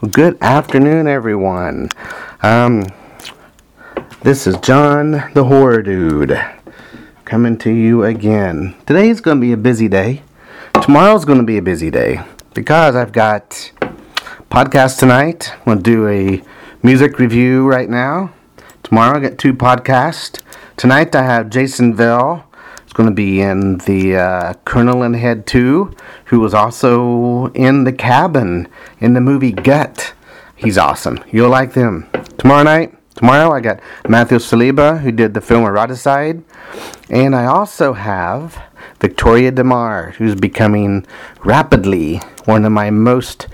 Good afternoon, everyone. Um, this is John the Horror Dude coming to you again. Today's going to be a busy day. Tomorrow's going to be a busy day because I've got podcast tonight. I'm going to do a music review right now. Tomorrow I got two podcasts. Tonight I have Jason Vail. Going to be in the uh, Colonel and Head 2, who was also in the cabin in the movie Gut. He's awesome. You'll like them. Tomorrow night, tomorrow I got Matthew Saliba, who did the film Eroticide. And I also have Victoria De Mare, who's becoming rapidly one of my most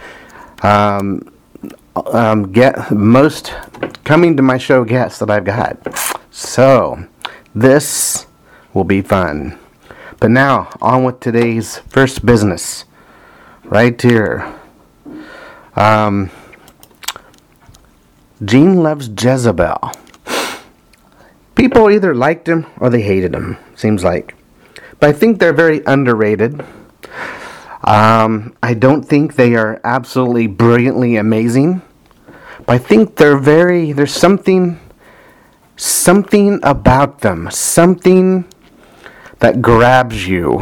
um, um, get most coming to my show guests that I've got. So this will be fun. But now on with today's first business, right here. Um, Gene loves Jezebel. People either liked him or they hated him. Seems like, but I think they're very underrated. Um, I don't think they are absolutely brilliantly amazing, but I think they're very. There's something, something about them, something that grabs you.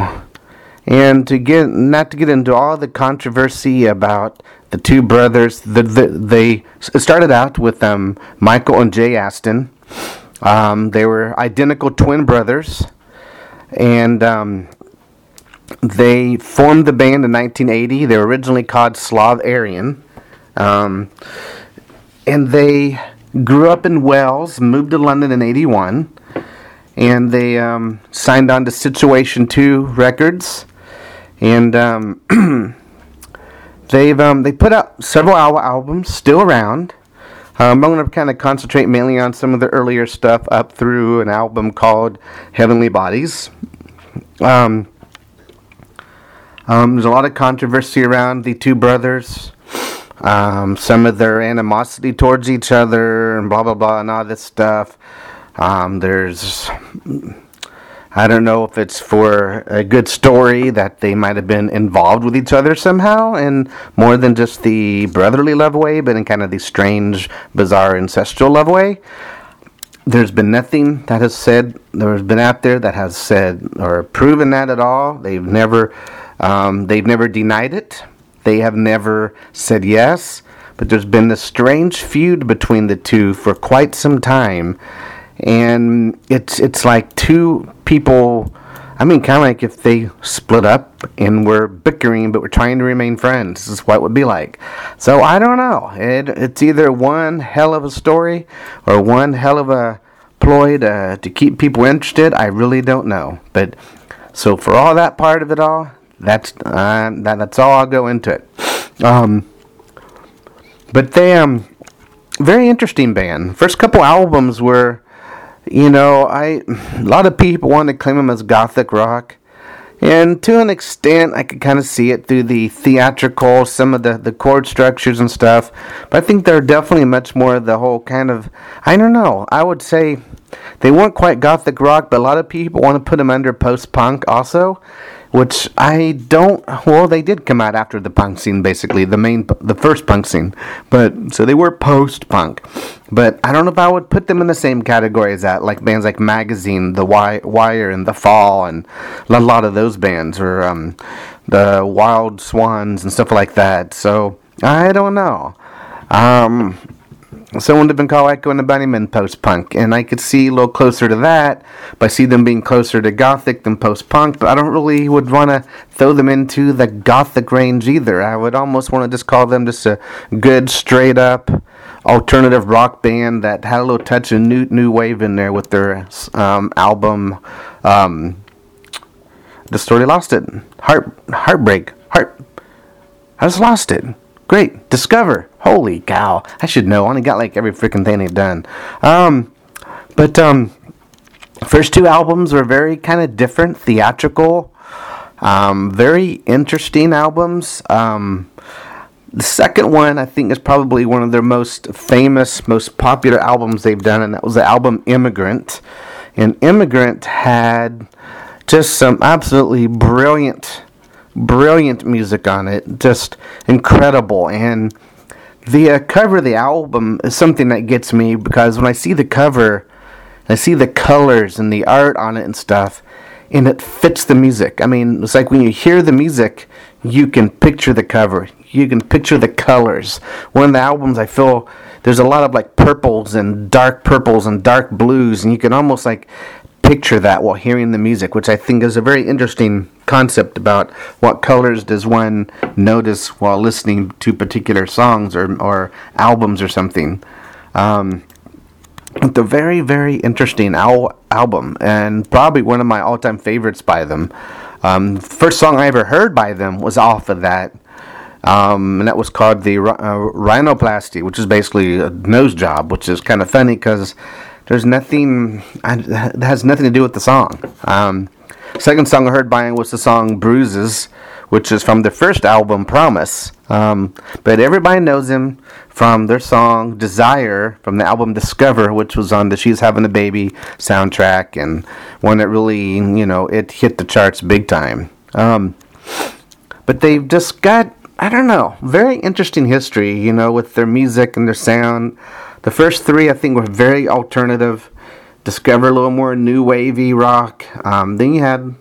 And to get not to get into all the controversy about the two brothers, the, the, they started out with um, Michael and Jay Aston. Um, they were identical twin brothers, and um, they formed the band in 1980. They were originally called Slav Aryan. Um, and they grew up in Wales, moved to London in 81. And they um, signed on to Situation 2 Records. And um, they've um, they put out several al- albums, still around. Um, I'm going to kind of concentrate mainly on some of the earlier stuff up through an album called Heavenly Bodies. Um, um, there's a lot of controversy around the two brothers. Um, some of their animosity towards each other and blah blah blah and all this stuff. Um, there's I don't know if it's for a good story that they might have been involved with each other somehow in more than just the brotherly love way, but in kind of the strange, bizarre, ancestral love way. There's been nothing that has said, there's been out there that has said or proven that at all. They've never um, they've never denied it. They have never said yes. But there's been this strange feud between the two for quite some time, and it's it's like two people. I mean, kind of like if they split up and were bickering, but we're trying to remain friends. This is what it would be like. So I don't know. It, it's either one hell of a story or one hell of a ploy to, to keep people interested. I really don't know. But so for all that part of it all, that's uh, that, that's all I'll go into it. Um, but they um very interesting band. First couple albums were, you know, I a lot of people want to claim them as gothic rock. And to an extent, I could kind of see it through the theatrical, some of the, the chord structures and stuff. But I think they're definitely much more of the whole kind of, I don't know, I would say they weren't quite gothic rock, but a lot of people want to put them under post punk also which I don't. Well, they did come out after the punk scene, basically the main, the first punk scene. But so they were post punk. But I don't know if I would put them in the same category as that, like bands like Magazine, The Wire, and The Fall, and a lot of those bands, or um, the Wild Swans and stuff like that. So I don't know. Um, someone would have been called Echo and the Bunnymen post punk, and I could see a little closer to that. But I see them being closer to gothic than post punk. But I don't really would want to throw them into the gothic range either. I would almost want to just call them just a good straight up alternative rock band that had a little touch of new new wave in there with their um, album. Um, the story lost it. Heart heartbreak. Heart. I just lost it. Great. Discover. Holy cow. I should know. I only got like every freaking thing they've done. Um, but um, first two albums were very kind of different, theatrical, um, very interesting albums. Um, the second one, I think, is probably one of their most famous, most popular albums they've done, and that was the album Immigrant. And Immigrant had just some absolutely brilliant brilliant music on it, just incredible. And the uh, cover of the album is something that gets me because when I see the cover, I see the colors and the art on it and stuff, and it fits the music. I mean, it's like when you hear the music, you can picture the cover, you can picture the colors. One of the albums I feel there's a lot of like purples and dark purples and dark blues, and you can almost like picture that while hearing the music, which I think is a very interesting concept about what colors does one notice while listening to particular songs or, or albums or something. Um, very, very interesting al- album, and probably one of my all time favorites by them. Um, first song I ever heard by them was off of that. Um, and that was called the uh, rhinoplasty, which is basically a nose job, which is kind of funny because there's nothing that has nothing to do with the song. Um, second song I heard by him was the song "Bruises," which is from the first album "Promise." Um, but everybody knows him from their song "Desire" from the album "Discover," which was on the "She's Having a Baby" soundtrack, and one that really, you know, it hit the charts big time. Um, but they've just got I don't know, very interesting history, you know, with their music and their sound. The first three, I think, were very alternative. Discover a little more new wavy rock. Um, then you had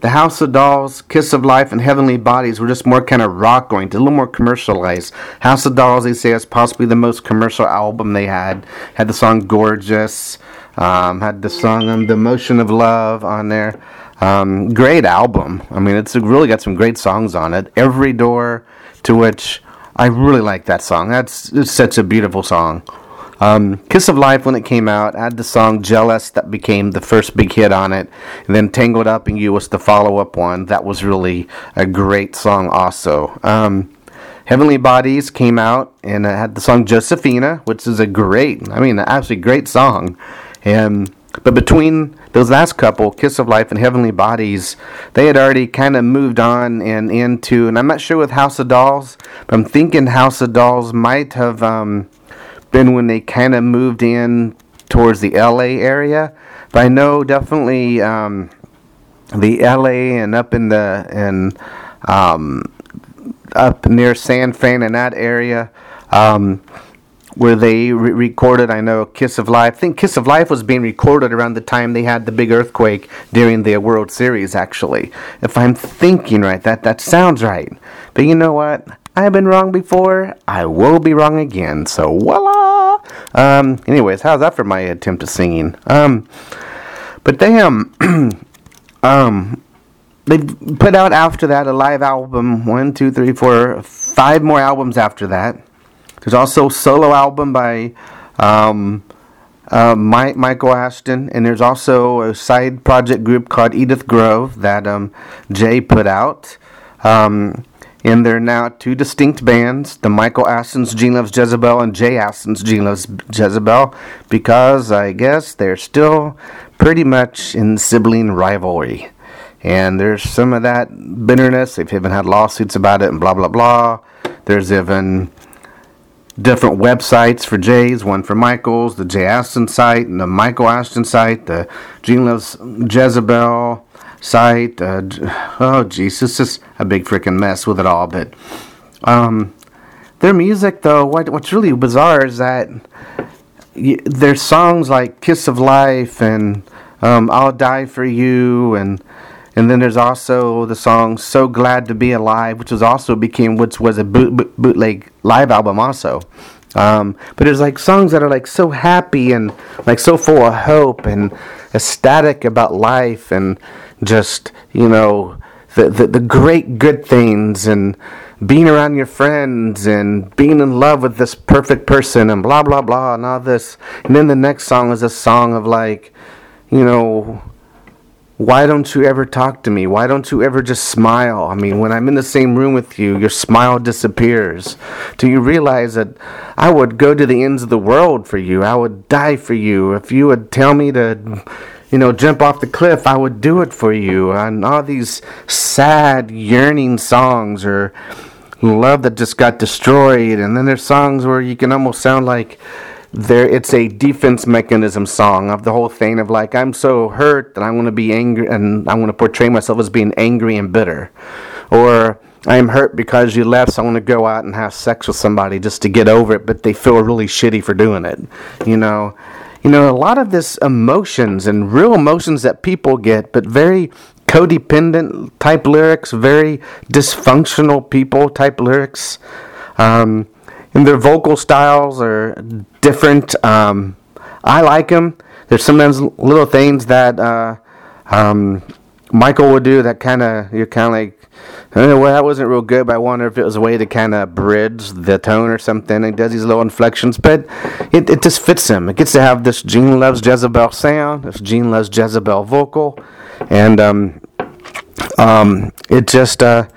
the House of Dolls, Kiss of Life, and Heavenly Bodies were just more kind of rock oriented, a little more commercialized. House of Dolls, they say, is possibly the most commercial album they had. Had the song Gorgeous, um, had the song um, The Motion of Love on there. Um, great album. I mean, it's really got some great songs on it. Every Door, to which I really like that song. That's such a beautiful song. Um, Kiss of Life, when it came out, had the song Jealous that became the first big hit on it. And then Tangled Up in You was the follow up one. That was really a great song, also. Um, Heavenly Bodies came out and it had the song Josephina, which is a great, I mean, absolutely great song. And but between those last couple, Kiss of Life and Heavenly Bodies, they had already kind of moved on and into, and I'm not sure with House of Dolls, but I'm thinking House of Dolls might have um, been when they kind of moved in towards the LA area. But I know definitely um, the LA and up in the and um, up near San Fran in that area. Um, where they re- recorded, I know, Kiss of Life. I think Kiss of Life was being recorded around the time they had the big earthquake during the World Series, actually. If I'm thinking right, that, that sounds right. But you know what? I've been wrong before. I will be wrong again. So, voila! Um, anyways, how's that for my attempt at singing? Um, but damn, um, um, they put out after that a live album. One, two, three, four, five more albums after that there's also a solo album by um, uh, Michael Aston, and there's also a side project group called Edith Grove that um, Jay put out. Um, and they're now two distinct bands the Michael Aston's Gene Loves Jezebel and Jay Aston's Gene Loves Jezebel because I guess they're still pretty much in sibling rivalry. And there's some of that bitterness. They've even had lawsuits about it and blah, blah, blah. There's even different websites for Jay's, one for Michael's, the Jay Aston site, and the Michael Aston site, the Gene Loves Jezebel site. Uh, oh, jeez, it's just a big freaking mess with it all. But um, their music, though, what, what's really bizarre is that their songs like "Kiss of Life" and um, "I'll Die for You" and and then there's also the song "So Glad to Be Alive," which was also became which was a boot, boot, bootleg live album also. Um, but there's like songs that are like so happy and like so full of hope and ecstatic about life and just you know the, the, the great good things and being around your friends and being in love with this perfect person and blah blah blah and all this. And then the next song is a song of like, you know, why don't you ever talk to me? Why don't you ever just smile? I mean, when I'm in the same room with you, your smile disappears. Do you realize that I would go to the ends of the world for you? I would die for you. If you would tell me to, you know, jump off the cliff, I would do it for you. And all these sad, yearning songs or love that just got destroyed. And then there's songs where you can almost sound like, there it's a defense mechanism song of the whole thing of like I'm so hurt that I want to be angry and I want to portray myself as being angry and bitter, or I am hurt because you left, so I want to go out and have sex with somebody just to get over it, but they feel really shitty for doing it. You know, you know, a lot of this emotions and real emotions that people get, but very codependent type lyrics, very dysfunctional people type lyrics. Um, and their vocal styles are different. Um, I like them. There's sometimes little things that uh, um, Michael would do that kind of you're kind of like, oh, well, that wasn't real good. But I wonder if it was a way to kind of bridge the tone or something. He does these little inflections, but it, it just fits him. It gets to have this Gene loves Jezebel sound, this Gene loves Jezebel vocal, and um, um, just uh,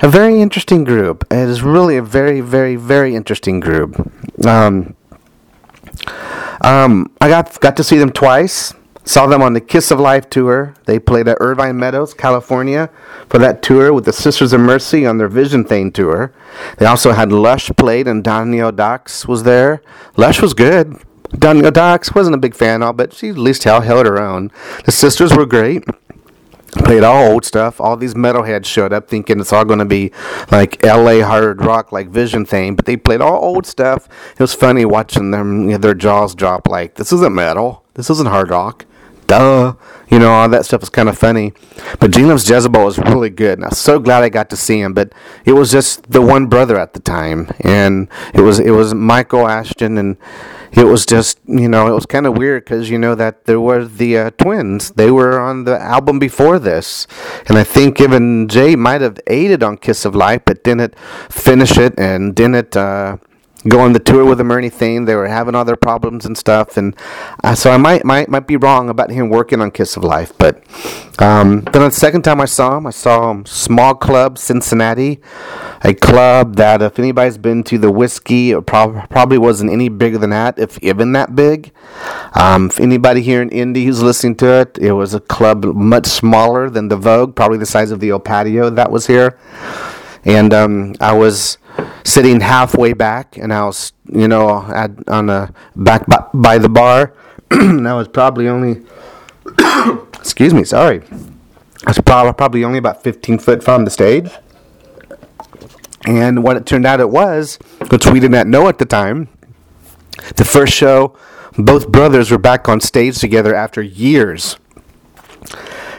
a very interesting group. It is really a very, very, very interesting group. Um, um, I got got to see them twice. Saw them on the Kiss of Life tour. They played at Irvine Meadows, California, for that tour with the Sisters of Mercy on their Vision Thing tour. They also had Lush played, and Danielle Dax was there. Lush was good. Danielle Dax wasn't a big fan of, but she at least held, her own. The Sisters were great played all old stuff. All these metalheads showed up thinking it's all going to be like LA hard rock, like Vision Thing, but they played all old stuff. It was funny watching them, you know, their jaws drop like, this isn't metal. This isn't hard rock. Duh. You know, all that stuff was kind of funny. But Gene Loves Jezebel was really good. And I'm so glad I got to see him. But it was just the one brother at the time. And it was, it was Michael Aston and it was just you know it was kind of weird because you know that there were the uh, twins they were on the album before this and i think even jay might have aided on kiss of life but didn't finish it and didn't uh, go on the tour with them or anything. They were having other problems and stuff, and uh, so I might might might be wrong about him working on Kiss of Life. But um, then the second time I saw him, I saw him Small Club Cincinnati, a club that if anybody's been to the whiskey, it prob- probably wasn't any bigger than that, if even that big. Um, if anybody here in Indy who's listening to it, it was a club much smaller than the Vogue, probably the size of the old patio that was here, and um, I was sitting halfway back, and I was, you know, at, on the back by, by the bar. and I was probably only, excuse me, sorry. I was probably, probably only about 15 foot from the stage. And what it turned out it was, which we did not know at the time, the first show, both brothers were back on stage together after years.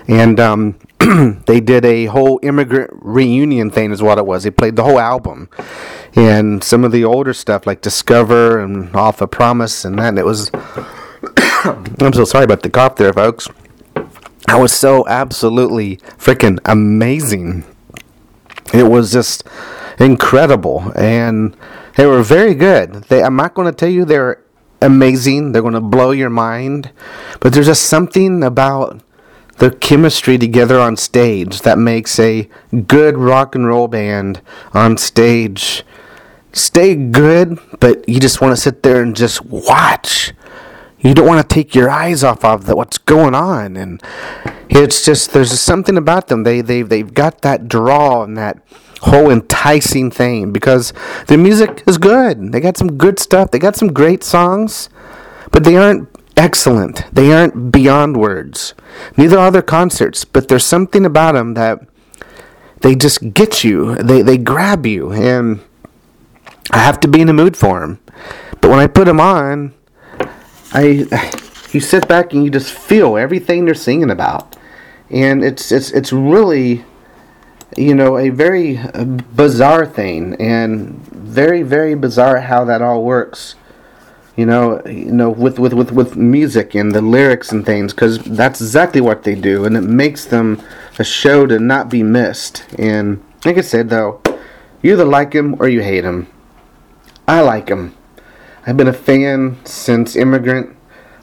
And um, they did a whole immigrant reunion thing, is what it was. They played the whole album, and some of the older stuff like Discover and Off a Promise and that. And it was. I'm so sorry about the cough there, folks. I was so absolutely freaking amazing. It was just incredible, and they were very good. They, I'm not going to tell you they're amazing. They're going to blow your mind, but there's just something about the chemistry together on stage that makes a good rock and roll band on stage stay good, but you just want to sit there and just watch. You don't want to take your eyes off of the, what's going on, and it's just there's something about them. They they they've got that draw and that whole enticing thing because their music is good. They got some good stuff. They got some great songs, but they aren't excellent. They aren't beyond words. Neither are their concerts, but there's something about them that they just get you. They they grab you, and I have to be in the mood for them. But when I put them on, I you sit back and you just feel everything they're singing about, and it's it's it's really you know a very uh, bizarre thing and very very bizarre how that all works you know, you know, with with with with music and the lyrics and things, because that's exactly what they do, and it makes them a show to not be missed. And like I said, though, you either like him or you hate him. I like him. I've been a fan since Immigrant.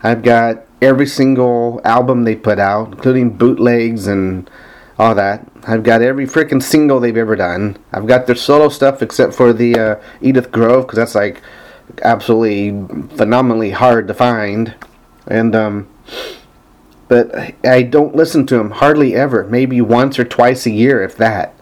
I've got every single album they put out, including bootlegs and all that. I've got every freaking single they've ever done. I've got their solo stuff except for the uh, Edith Grove because that's like absolutely phenomenally hard to find, and um, but I don't listen to him hardly ever. Maybe once or twice a year, if that.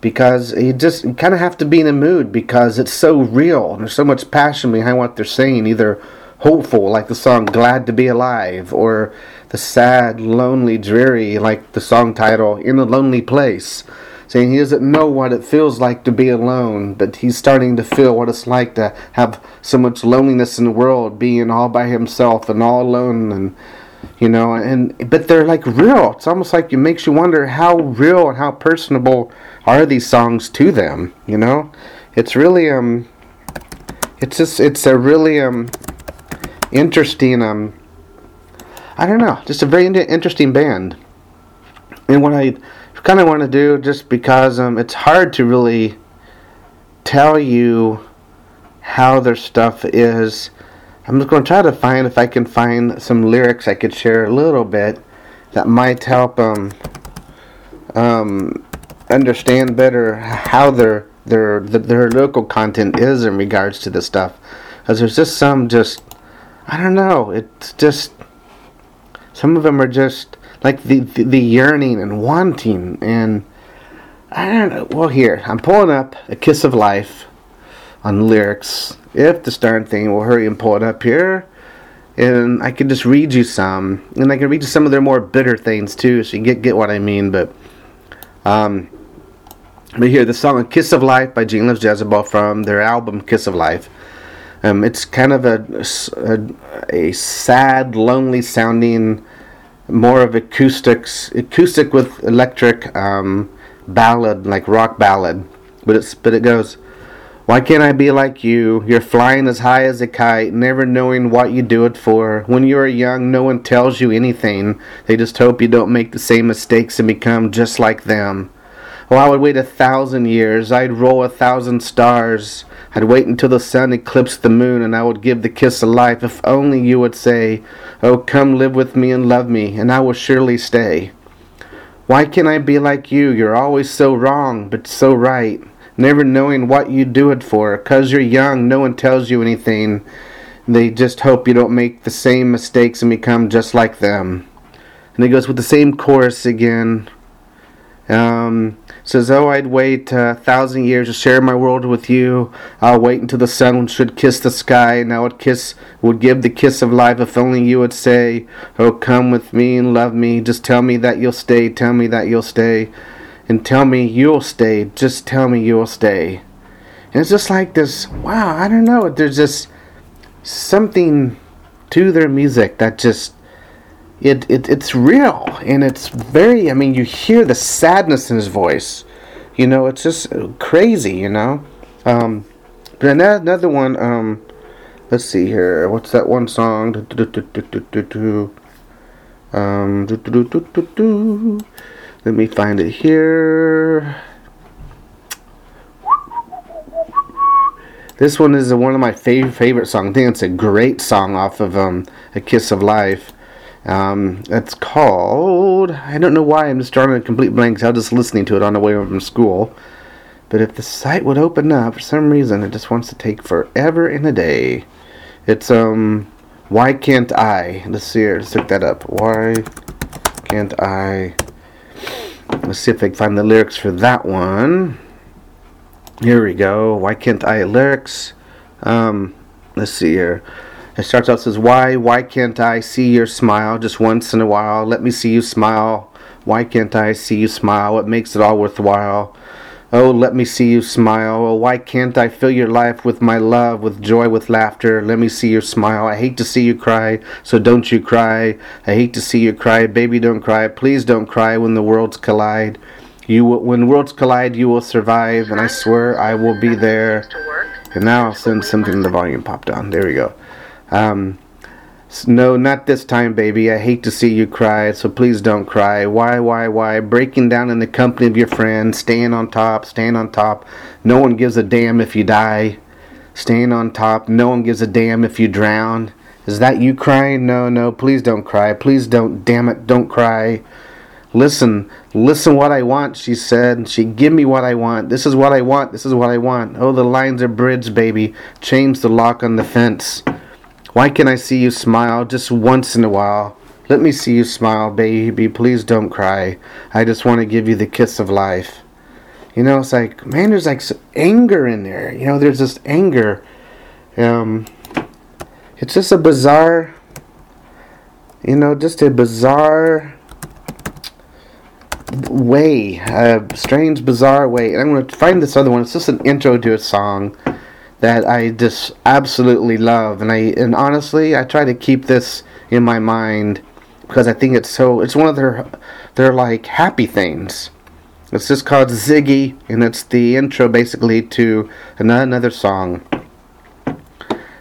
Because you just kind of have to be in a mood because it's so real and there's so much passion behind what they're saying. Either hopeful, like the song "Glad to Be Alive," or the sad, lonely, dreary, like the song title "In a Lonely Place." Saying he doesn't know what it feels like to be alone, but he's starting to feel what it's like to have so much loneliness in the world, being all by himself and all alone and you know and but they're like real. It's almost like it makes you wonder how real and how personable are these songs to them you know? It's really um it's just it's a really um interesting um i don't know just a very interesting band. And what i kind of want to do just because um it's hard to really tell you how their stuff is I'm just going to try to find if I can find some lyrics I could share a little bit that might help um, um, understand better how their their their local content is in regards to this stuff. Because there's just some just I don't know. It's just some of them are just like the, the, the yearning and wanting and I don't know. Well, here I'm pulling up a kiss of life on lyrics if the darn thing will hurry and pull it up here. And I can just read you some. And I can read you some of their more bitter things too, so you get get what I mean. But um but here the song A Kiss of Life by Gene Loves Jezebel from their album Kiss of Life. Um, it's kind of a, a, a sad, lonely sounding, more of acoustics, acoustic with electric um, ballad, like rock ballad. But it's but it goes. Why can't I be like you? You're flying as high as a kite, never knowing what you do it for. When you are young, no one tells you anything. They just hope you don't make the same mistakes and become just like them. Oh, I would wait a thousand years. I'd roll a thousand stars. I'd wait until the sun eclipsed the moon, and I would give the kiss of life if only you would say, Oh, come live with me and love me, and I will surely stay. Why can't I be like you? You're always so wrong, but so right never knowing what you do it for. Because you're young, no one tells you anything. They just hope you don't make the same mistakes and become just like them. And it goes with the same chorus again. Um, says, Oh, I'd wait a thousand years to share my world with you. I'll wait until the sun should kiss the sky, and I would kiss, would give the kiss of life if only you would say, Oh, come with me and love me. Just tell me that you'll stay. Tell me that you'll stay and tell me you'll stay. Just tell me you'll stay. And it's just like this wow, I don't know. There's just something to their music that just. It, it it's real and it's very I mean you hear the sadness in his voice you know it's just crazy you know um but another one um let's see here what's that one song um let me find it here. This one is one of my favorite favorite songs. I think it's a great song off of um, A Kiss of Life. Um, it's called. I don't know why I'm just drawing a complete blank. I was just listening to it on the way home from school. But if the site would open up, for some reason, it just wants to take forever in a day. It's um, why can't I? Let's see here. Let's look that up. Why can't I? Let's see if I can find the lyrics for that one. Here we go. Why can't I lyrics? Um, let's see here. It starts out says, "Why, why can't I see your smile just once in a while? Let me see you smile. Why can't I see you smile? What makes it all worthwhile? Oh, let me see you smile. Oh, why can't I fill your life with my love, with joy, with laughter? Let me see your smile. I hate to see you cry, so don't you cry. I hate to see you cry. Baby, don't cry. Please don't cry when the worlds collide. You will, when worlds collide, you will survive, and I swear I will be there. And now I'll send something the volume popped on. There we go. Um, no, not this time, baby. I hate to see you cry, so please don't cry. Why, why, why? Breaking down in the company of your friends, staying on top, staying on top. No one gives a damn if you die. Staying on top, no one gives a damn if you drown. Is that you crying? No, no, please don't cry. Please don't, damn it, don't cry. Listen, listen what I want, she said. She give me what I want. This is what I want. This is what I want. Oh, the lines are bridged, baby. Change the lock on the fence. Why can't I see you smile just once in a while? Let me see you smile, baby. Please don't cry. I just want to give you the kiss of life. You know, it's like, man, there's like anger in there. You know, there's this anger. Um, it's just a bizarre, you know, just a bizarre way, a strange, bizarre way. And I'm going to find this other one. It's just an intro to a song that I just absolutely love. And I and honestly, I try to keep this in my mind because I think it's so. It's one of their their like happy things. It's just called Ziggy, and it's the intro basically to another song.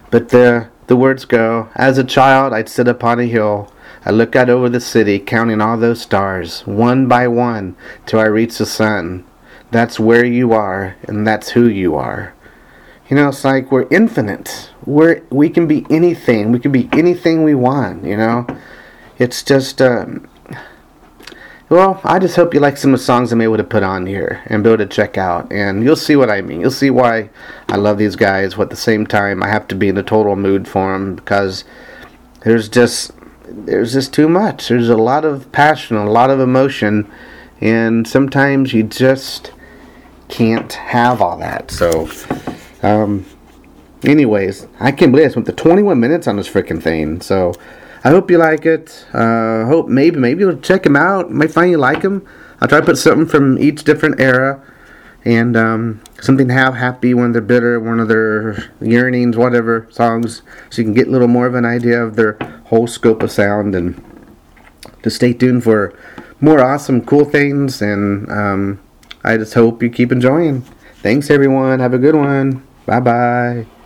But the the words go: As a child, I'd sit upon a hill. I look out over the city, counting all those stars, one by one, till I reach the sun. That's where you are, and that's who you are. You know, it's like we're infinite. We're we can be anything. We can be anything we want. You know, it's just. Um, well, I just hope you like some of the songs I'm able to put on here and be able to check out. And you'll see what I mean. You'll see why I love these guys, but at the same time, I have to be in a total mood for them because there's just there's just too much. There's a lot of passion, a lot of emotion, and sometimes you just can't have all that. So, um, anyways, I can't believe I spent the 21 minutes on this freaking thing. So, I hope you like it. Uh, hope maybe maybe you'll check them out. Might find you like them. I'll try to put something from each different era and um, something to have happy, of their bitter, one of their yearnings, whatever songs, so you can get a little more of an idea of their whole scope of sound. And to stay tuned for more awesome, cool things. And um, I just hope you keep enjoying. Thanks, everyone. Have a good one. 拜拜。